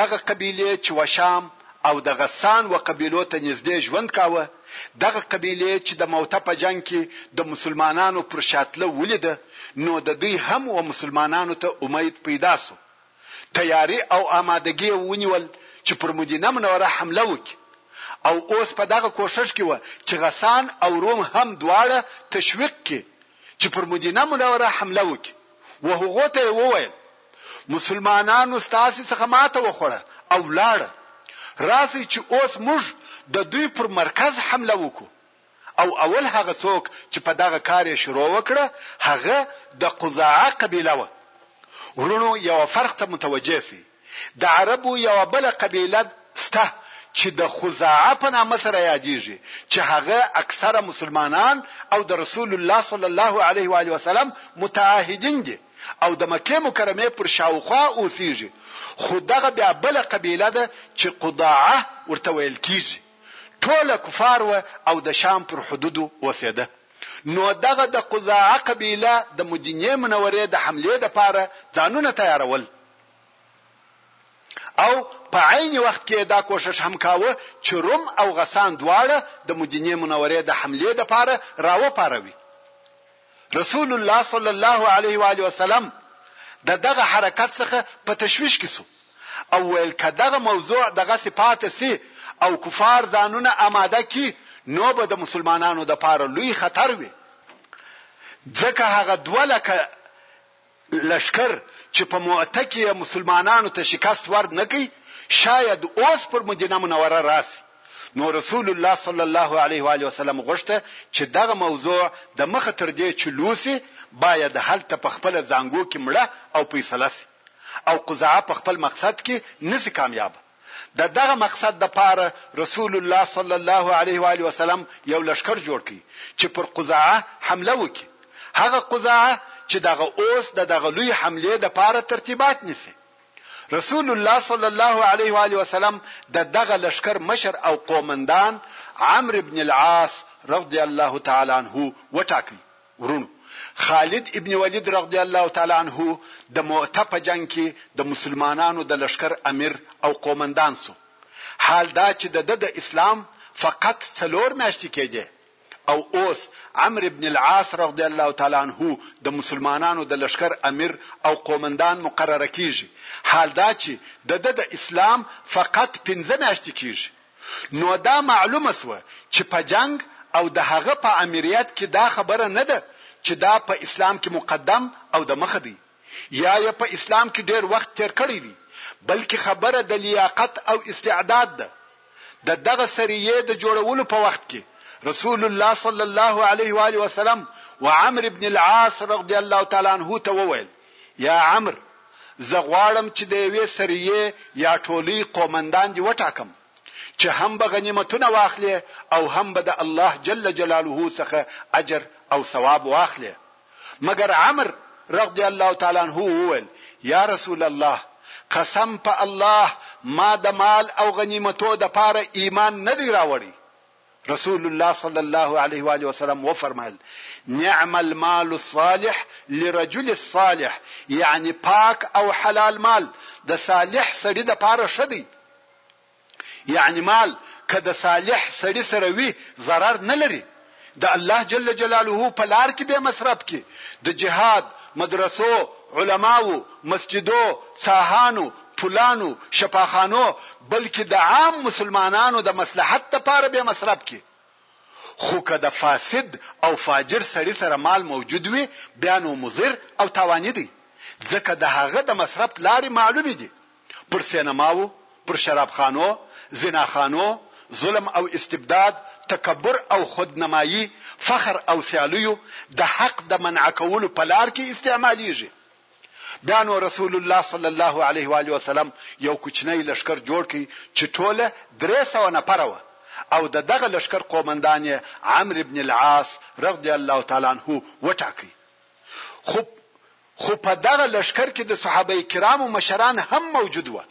[SPEAKER 1] دغه قبیلې چې وشام او د غسان و قبیلو ته نږدې ژوند کاوه دغه قبیلې چې د موته په جنګ کې د مسلمانانو پر شاتله ولیده نو د دوی هم و مسلمانانو ته امید پیدا سو تیاری او امادګي یې ونیول چې پر مدینه منوره حمله وکړي او اوس په دغه کوښښ کې وه چې غسان او روم هم دواړه تشویق کړي چې پر مدینه منوره حمله وکړي و هغو ته یې وویل مسلمانانو ستاسې څخه ماته وخوړه او ولاړه راسئ چې اوس موږ د دوی پر مرکز حمله وکړو او اول هغه څوک چې په دغه کار یې شروع وکړه هغه د قضاعه قبیله وه. وروڼو یوه فرق ته متوجه شئ، د عربو یوه بله قبیله شته چې د خزاعه په نامه سره یادیږي چې هغه اکثره مسلمانان او د رسول الله صلی الله علیه و آله وسلم متعاهدین دي او د مکې مکرمې پر شاوخوا اوسیږي خو دغه بیا بله قبیله ده چې قضاعه ورته ویل کیږي. ټوله کفار وه او د شام پر حدودو اوسېده، نو دغه د قضاعه قبیله د مدینې منورې د حملې لپاره ځانونه تیارول او په عین وخت کې یې دا کوښښ هم کاوه چې روم او غسان دواړه د مدینې منورې د حملې لپاره راوپاروي. رسول الله صلی الله علیه و آله وسلم د دغه حرکت څخه په تشویش کې سو او ویل که دغه موضوع دغه صفات سي او کفار ځانونه آماده کی نو به د مسلمانانو د پاره لوی خطر وي ځکه هغه دوه لکه لښکر چې په مؤته کې یې مسلمانانو ته شکست ور نه کړ، شاید اوس پر مدینه منوره راشي، نو رسول الله صلی الله علیه و آله وسلم غوښته چې دغه موضوع د مخه تر دې چې لو شي، باید هلته په خپله زانګو کې مړه او فیصله شي او قزعه په خپل مقصد کې نه شي کامیابه. د دغه مقصد د پاره رسول الله صلی الله علیه و آله وسلم یو لښکر جوړ کړ چې پر قضاعه حمله وکړي. هغه قضاعه چې دغه اوس د دغه لوی حملې د پاره ترتیبات نیسي. رسول الله صلی الله علیه و آله وسلم د دغه لښکر مشر او قومندان عمرو بن العاص رضی الله تعالی عنه وټاکه. ورونو! خالد ابن ولید رضی الله تعالی عنه د مؤته په جنګ کې د مسلمانانو د لښکر امیر او قومندان شو، حال دا چې د ده د اسلام فقط څلور میاشتې کېدې او اوس عمرو ابن العاص رضی الله تعالی عنه د مسلمانانو د لښکر امیر او قومندان مقرره کېږي، حال دا چې د ده د اسلام فقط پنځه میاشتې کېږي. نو دا معلومه شوه چې په جنګ او د هغه په آمریت کې دا خبره نه ده چې دا په اسلام کې مقدم او د مخه دی یا یې په اسلام کې ډېر وخت تېر کړی دی بلکې خبره د لیاقت او استعداد ده د دغه سریې د جوړولو په وخت کې رسول الله صلی الله علیه و آله وسلم و عمرو بن العاص رضی الله تعالی عنه ته وویل یا امر، زه غواړم چې د یوې سریې یا ټولۍ قومندان دې وټاکم چې هم به غنیمتونه واخلې او هم به د الله جل جلاله څخه اجر او ثواب واخلې، مګر عمر، رضی الله تعالی عنه، وویل، یا رسول الله! قسم په الله ما د مال او غنیمتو دپاره ایمان نه دی راوړی. رسول الله صلی الله علیه و آله وسلم و فرمایل نعم المال الصالح لرجل الصالح یعنی پاک او حلال مال د صالح سړي د پاره شدی یعنی مال که د صالح سړي سره وي zarar نه لري د الله جل جلاله په لار کې به مصرف کی د جهاد مدرسو علماو مسجدو ساحانو پولانو، شفاخانو بلکه د عام مسلمانانو د مصلحت لپاره بې مصرف کړي. خو که د فاسد او فاجر سړي سره مال موجود وي بیا نو مضر او تاواني دی ځکه د هغه د مصرف لارې معلومې دي، پر سینماوو، پر شراب خانو، زنا خانو، ظلم او استبداد، تکبر او خود نمایي، فخر او سیالیو، د حق د منع کولو په لار کې استعمالیږي. بیا نو رسول الله صلی الله علیه و آله وسلم یو کوچنی لښکر جوړ کړ چې ټوله درې سوه نفره وه او د دغه لښکر قومندان یې عمرو بن العاص رضی الله تعالی عنه وټاکه خو خو په دغه لښکر کې د صحابه کرامو مشران هم موجود وه.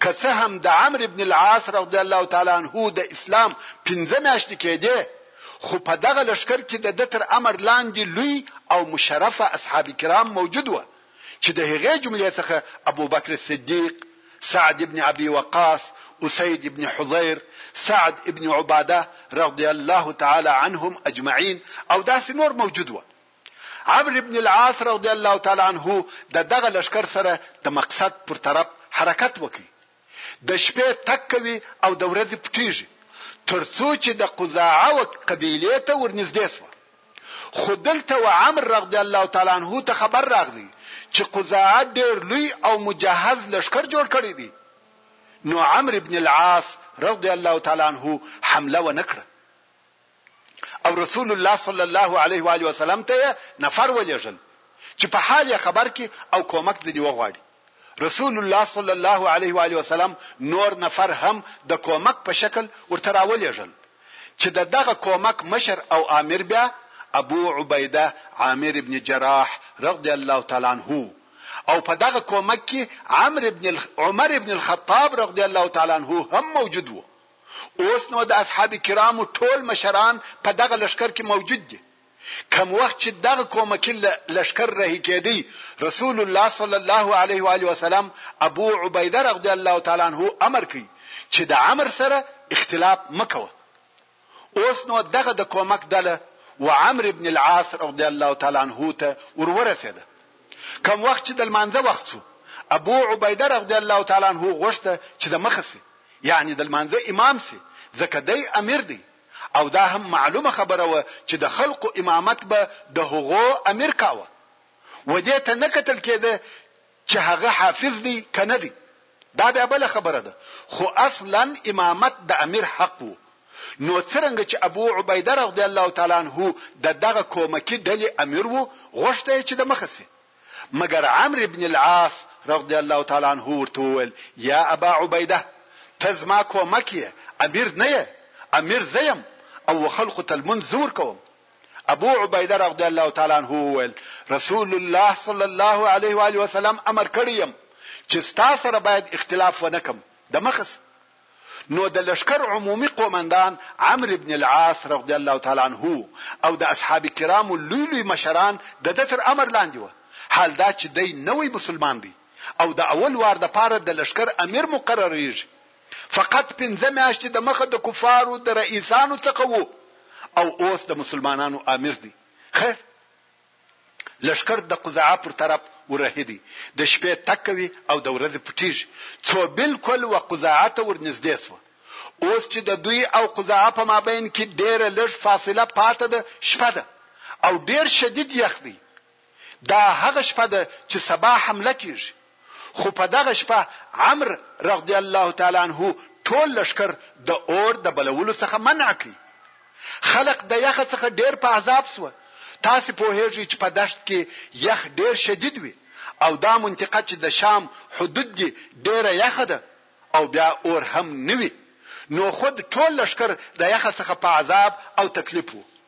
[SPEAKER 1] که څه هم د عمرو بن العاص رضی الله تعالی عنه د اسلام پنځه میاشتې کېدې، خو په دغه لښکر کې د ده تر امر لاندې لوی او مشرف اصحاب کرام موجود وه، چې د هغې جملې څخه ابوبکر صدیق، سعد بن ابي وقاص، اسید بن حضیر، سعد بن عباده رضی الله تعالی عنهم اجمعین او داسې نور موجود وه. عمرو بن العاص رضی الله تعالی عنه د دغه لشکر سره د مقصد پر طرف حرکت وکړي. د شپې تګ کوي او د ورځې پټیږي. تر څو چې د قزاعه قبیلې ته ورنږدې شوه. خو دلته و عمرو رضی الله تعالی عنه ته خبر راغلی چې قزاعه ډیر لوی او مجهز لشکر جوړ کړی دی. نو عمرو بن العاص رضی الله تعالی عنه حمله ونه کړه. او رسول الله صلی الله علیه و آله وسلم ته یې نفر ولېږل چې په حال یې خبر کړي او کومک ځنې وغواړي. رسول الله صلی الله علیه و آله وسلم نور نفر هم د کومک په شکل ورته راولېږل چې د دغه کومک مشر او آمر بیا ابو عبیده عامر بن جراح رضی الله تعالی عنه وو او په دغه کومک کې عمر بن عمر بن الخطاب رضی الله تعالی عنه هم موجود وو. اوس نو د اصحاب کرامو ټول مشران په دغه لښکر کې موجود دي. کوم وخت چې دغه کومکي لښکر رهي کېدی، رسول الله صلی الله علیه و آله وسلم ابو عبیده رغدی الله تعالی عنه امر کوي چې د عمر سره اختلاف مه کوه. اوس نو دغه د کومک ډله و عمرو بن العاص رغدی الله تعالی عنه ته ور ورسېده. کوم وخت چې د لمانځه وخت شو، ابو عبیده رغدی الله تعالی عنه غوښته چې د مخه شي. یعنی د لمانځه امام شي ځکه دی امیر دی او دا هم معلومه خبره وه چې د خلقو امامت به د هغو امیر کاوه و دې ته نه کتل کېده چې هغه حافظ دی که نه دی دا بیا بله خبره ده خو اصلا امامت د امیر حق وو نو څرنګه چې ابو عبیده رضی الله تعالی عنه د دغه کومکی ډلې امیر وو غوښته چې د مخه سي مګر عمرو بن العاص رضی الله تعالی عنه ورته وویل، یا ابا عبیده! ته زما کومک یې، امیر نه یې، امیر زه یم او خلکو ته لمونځ زه ورکوم. ابو عبیده رضی الله تعالی عنه وویل، رسول الله صلی الله علیه وآله وسلم امر کړی یم چې ستا سره باید اختلاف ونه کړم، دمخه شه. نو د لښکر عمومي قومندان عمرو بن العاص رضي الله تعالی عنه او د اصحاب کرامو لوی لوی مشران د ده تر امر لاندې وه، حال دا چې دی نوی مسلمان دی او د اول وار د پاره د لښکر امير مقرريږي، فقط پنځه مياشتې د مخه د کفارو د رئيسانو څخه وو او اوس د مسلمانانو امير دی، خير! لښکر د قضاعه پر طرف ورهي دی، د شپې تګ کوي او د ورځې پټېږي، څو بالکل و قضاعه ته ور نږدې شوه. اوس چې د دوی او قضاعه په مابین کې ډېره لږ فاصله پاته ده، شپه ده او ډېر شدید یخ دی. دا هغه شپه ده چې سبا حمله کېږي. خو په دغه شپه عمر رضی الله تعالی عنه ټول لښکر د اور د بلولو څخه منع کړ. خلق د یخه څخه ډیر په عذاب شوه. تاسو پوهیږئ چې په دښت کې یخ ډیر شدید وي او دا منطقه چې د شام حدود دي ډیره یخه ده او بیا اور هم نه وي نو خود ټول لښکر د یخه څخه په عذاب او تکلیف وو.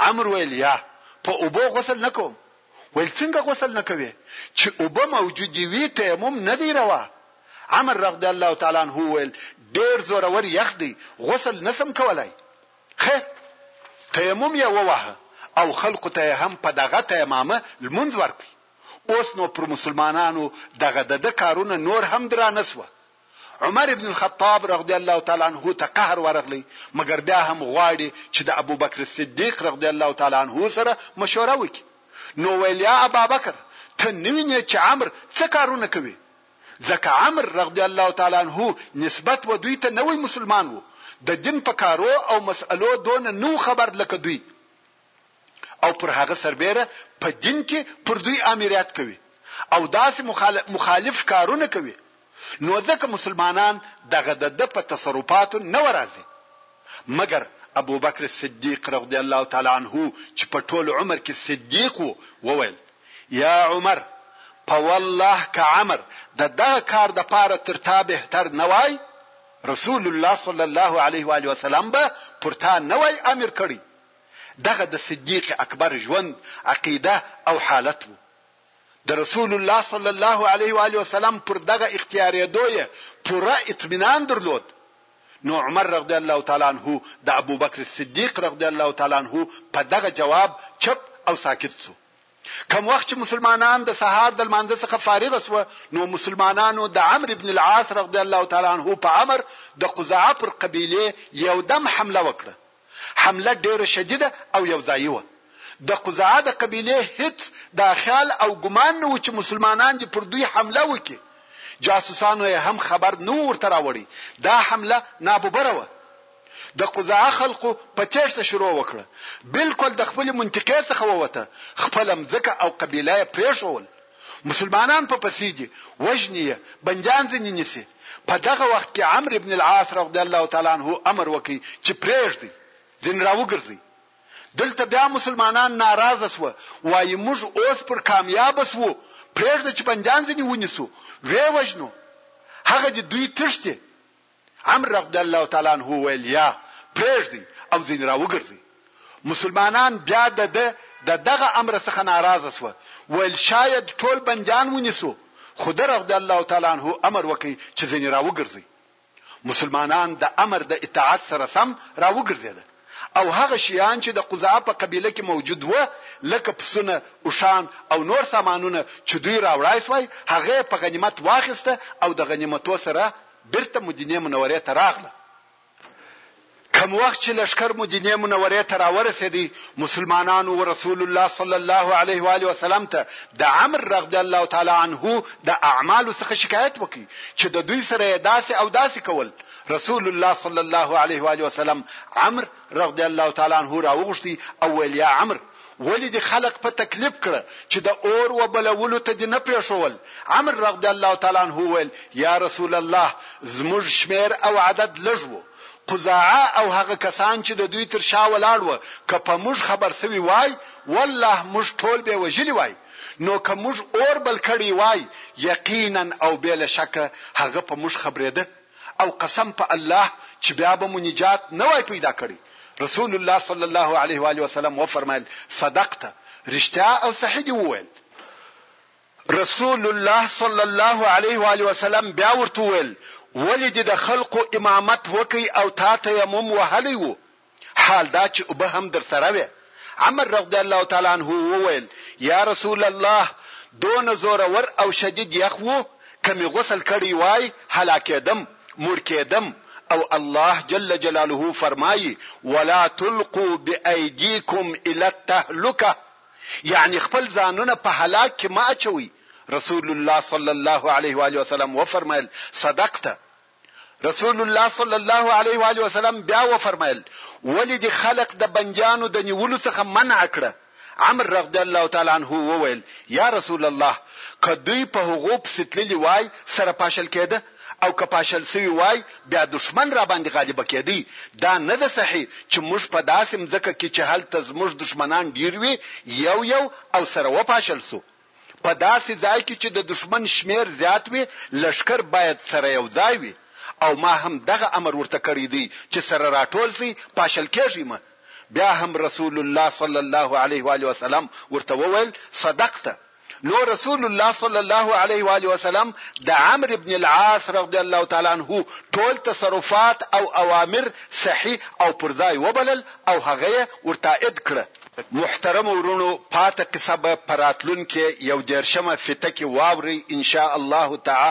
[SPEAKER 1] عمرو ویل یا په اوبو غسل نه کوم ویل څنګه غسل نه کوې چې اوبه موجودې وي تیمم نه دی روا عمر رغدی الله تعالی عنه وویل ډیر زورور یخ دی غسل نه سم کولای خه تیمم یې ووهه او خلکو ته یې هم په دغه تیمامه لمونځ ورکړي اوس نو پر مسلمانانو دغه دده کارونه نور هم درانه سوه عمر ابن الخطاب رضی الله تعالی عنه ته قهر ورغلی مګر بیا هم غواړي چې د ابوبکر صدیق رضی الله تعالی عنه سره مشوره وکړي نو ویل یا ابابکر ته نه وینې چې عمر څه کارونه کوي ځکه عمر رضی الله تعالی عنه نسبت و دوی ته نوی مسلمان وو د دین په کارو او مسئلو دونه نو خبر لکه دوی او پر هغه سربېره په دين کې پر دوی آمريت کوي او داسې مخالف کارونه کوي نو ځکه مسلمانان دغه د ده په تصرفاتو نه وراځي مګر ابوبکر صديق رضي الله تعالی عنه چې په ټول عمر کې صديق و وويل يا عمر په والله که عمر د دغه کار د پاره تر تا بهتر نه وای رسول الله صلی الله علیه و علیه وسلم به پر تا نه وای امر کړی دغه د صدیق اکبر ژوند، عقیده او حالت وو. د رسول الله صلی الله علیه و آله وسلم پر دغه اختیارېدو یې پوره اطمینان درلود، نو عمر رضی الله تعالی عنه د ابوبکر صدیق رضی الله تعالی عنه په دغه جواب چپ او ساکت شو. کوم وخت چې مسلمانان د سهار د لمانځه څخه فارغ شوه، نو مسلمانانو د عمرو بن العاص رضی الله تعالی عنه په امر د قضاعه پر قبیلې یو دم حمله وکړه. حمله ډېره شدیده او یو ځایي وه. د قضاعه د قبیلې هیڅ دا خیال او ګمان نه و چې مسلمانان دې پر دوی حمله وکړي. جاسوسانو یې هم خبر نه و ورته راوړی. دا حمله ناببره وه. د قضاعه خلقو په تېښته شروع وکړه. بالکل د خپلې منطقې څخه ووته. خپله مځکه او قبیله یې پرېښوول. مسلمانان په پسې دي، وژني يې، بنديان ځنې نيسي. په دغه وخت کې عمرو بن العاص رضي الله تعالی عنه امر وکړ چې پرېږدئ، ځنې راوګرځئ. دلته بيا مسلمانان ناراضه شوه، وايي، موږ اوس پر کاميابه شوو، پرېږده چې بنديان ځنې ونيسو، ويې وژنو. هغه دې دوی تښتي. عمرو رضی الله تعالی عنه وویل، یا پرېږدئ او ځنې راوګرځئ. مسلمانان بیا د ده د دغه امر څخه ناراضه شوه، ویل، شاید ټول بندیان ونیسو، خو ده رضی الله تعالی عنه امر وکړ چې ځنې راوګرځئ. مسلمانان د امر د اطاعت سره سم راوګرځېدل. او هغه شیان چې د قضاء په قبیله کې موجود وه لکه پسونه، اوښان او نور سامانونه چې دوی راوړای شوای هغه یې په غنیمت واخیسته او د غنیمتو سره بیرته مدینې منورې ته راغله. کوم وخت چې لښکر مدینې منورې ته راورسیدی مسلمانانو ورسول الله صلی الله علیه و آله وسلم ته د عمرو رغدی الله تعالی عنه د اعمالو څخه شکایت وکړ چې د دوی سره یې داسې او داسې کول رسول الله صلی الله علیه و آله وسلم عمر رضی الله تعالی عنه راوغوښتي او ویل یا عمر ولې دې خلق په تکلیف کړه چې د اور و بلولو ته دې نه پرېښول عمر رضی الله تعالی عنه ویل یا رسول الله زموږ شمیر او عدد لږ وو قزاعه او هغه کسان چې د دوی تر شا ولاړ و که په موږ خبر سوي وای والله موږ ټول به وجلی وای نو که موږ اور بل کړی وای یقینا او بل شک هغه په موږ خبرېده او قسم په الله چې بیا به مو نجات نه وای پیدا کړی رسول الله صلی الله علیه و آله وسلم وفرمایل صدقت رښتیا او صحیح دی وویل رسول الله صلی الله علیه و آله وسلم بیا ورته وویل ولې د خلقو امامت وکي او تا تیمم وهلی وو حال دا چې اوبه هم درسره وې. عمر رضی الله تعالی عنه وویل، یا رسول الله! دونه زورور او شدید یخ وو، که مې غسل کړی وای، هلاکېدم، مړ کېدم، او الله جل جلاله فرمایي، ولا تلقوا بأیدیکم الی التهلکة، یعنې خپل ځانونه په هلاک کې مه اچوئ، رسول الله صلی الله علیه وآله وسلم وفرمایل، صدقت، رسول الله صلی الله علیه و آله وسلم بیا وفرمایل، ولې دې خلق د بندیانو د نیولو څخه منع کړه؟ عمرو رضی الله تعالی عنه وویل، یا رسول الله! که دوی په هغو پسې تللي وای، سره پاشل کېده او که پاشل شوي وای، بیا دښمن راباندې غالب کېدی، دا نه ده صحیح چې موږ په داسې مځکه کې چې هلته زموږ دښمنان ډېر وي، یو یو او سره وپاشل شو. په داسې ځای کې چې د دښمن شمېر زیات وي، لښکر باید سره یو ځای وي او ما هم دغه امر ورته کړی دی چې سره راټول شئ، پاشل کېږئ مه. بیا هم رسول الله صلی الله علیه وآله وسلم ورته وویل، صدقت. نو رسول الله صلی الله علیه وآله وسلم د عمرو بن العاص رضی الله تعالی عنه ټول تصرفات او اوامر صحیح او پر ځای وبلل او هغه یې ورتائید کړه. محترمو وروڼو پاته قصه به په راتلونکې یو دېرشمه فته کې واورئ ان شاء الله تعا.